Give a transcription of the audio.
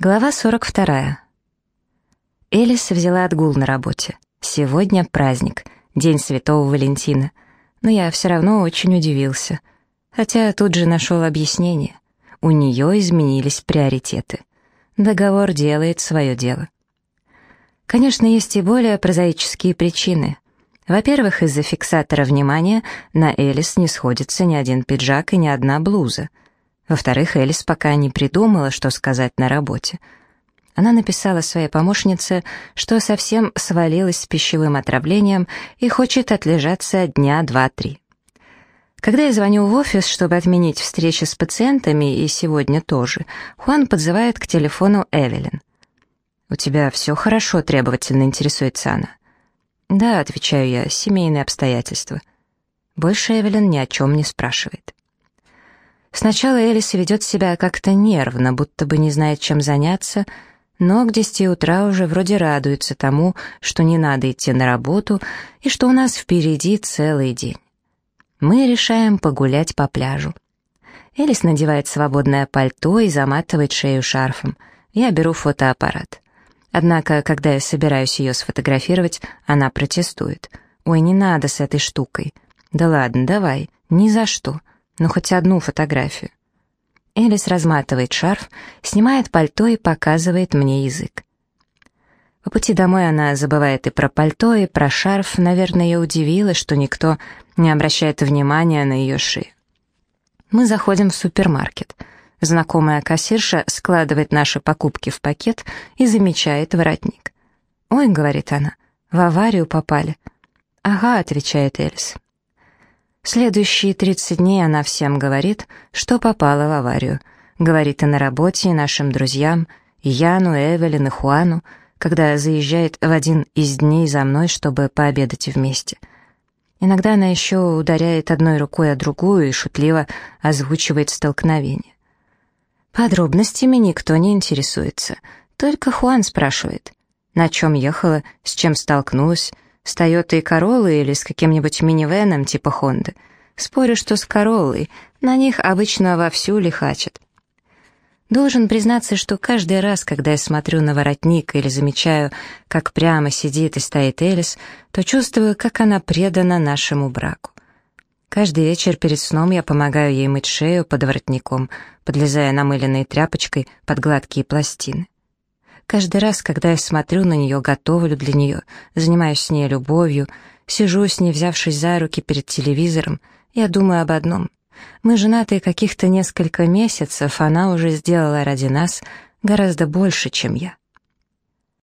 Глава 42. Элис взяла отгул на работе. Сегодня праздник, День Святого Валентина. Но я все равно очень удивился. Хотя тут же нашел объяснение. У нее изменились приоритеты. Договор делает свое дело. Конечно, есть и более прозаические причины. Во-первых, из-за фиксатора внимания на Элис не сходится ни один пиджак и ни одна блуза — во-вторых, Элис пока не придумала, что сказать на работе. Она написала своей помощнице, что совсем свалилась с пищевым отравлением и хочет отлежаться дня два-три. Когда я звоню в офис, чтобы отменить встречи с пациентами, и сегодня тоже, Хуан подзывает к телефону Эвелин. «У тебя все хорошо?» — требовательно интересуется она. «Да», — отвечаю я, — «семейные обстоятельства». Больше Эвелин ни о чем не спрашивает. Сначала Элис ведет себя как-то нервно, будто бы не знает, чем заняться, но к десяти утра уже вроде радуется тому, что не надо идти на работу и что у нас впереди целый день. Мы решаем погулять по пляжу. Элис надевает свободное пальто и заматывает шею шарфом. Я беру фотоаппарат. Однако, когда я собираюсь ее сфотографировать, она протестует. «Ой, не надо с этой штукой». «Да ладно, давай, ни за что» ну хоть одну фотографию. Элис разматывает шарф, снимает пальто и показывает мне язык. По пути домой она забывает и про пальто, и про шарф. Наверное, ее удивило, что никто не обращает внимания на ее шею. Мы заходим в супермаркет. Знакомая кассирша складывает наши покупки в пакет и замечает воротник. «Ой», — говорит она, — «в аварию попали». «Ага», — отвечает Элис. Следующие 30 дней она всем говорит, что попала в аварию. Говорит и на работе, и нашим друзьям, и Яну, и Эвелин, и Хуану, когда заезжает в один из дней за мной, чтобы пообедать вместе. Иногда она еще ударяет одной рукой о другую и шутливо озвучивает столкновение. Подробностями никто не интересуется, только Хуан спрашивает, на чем ехала, с чем столкнулась, с Тойотой Короллой или с каким-нибудь минивеном типа Хонды. Спорю, что с Короллой, на них обычно вовсю лихачат. Должен признаться, что каждый раз, когда я смотрю на воротник или замечаю, как прямо сидит и стоит Элис, то чувствую, как она предана нашему браку. Каждый вечер перед сном я помогаю ей мыть шею под воротником, подлезая намыленной тряпочкой под гладкие пластины. Каждый раз, когда я смотрю на нее, готовлю для нее, занимаюсь с ней любовью, сижу с ней, взявшись за руки перед телевизором, я думаю об одном. Мы женаты каких-то несколько месяцев, она уже сделала ради нас гораздо больше, чем я.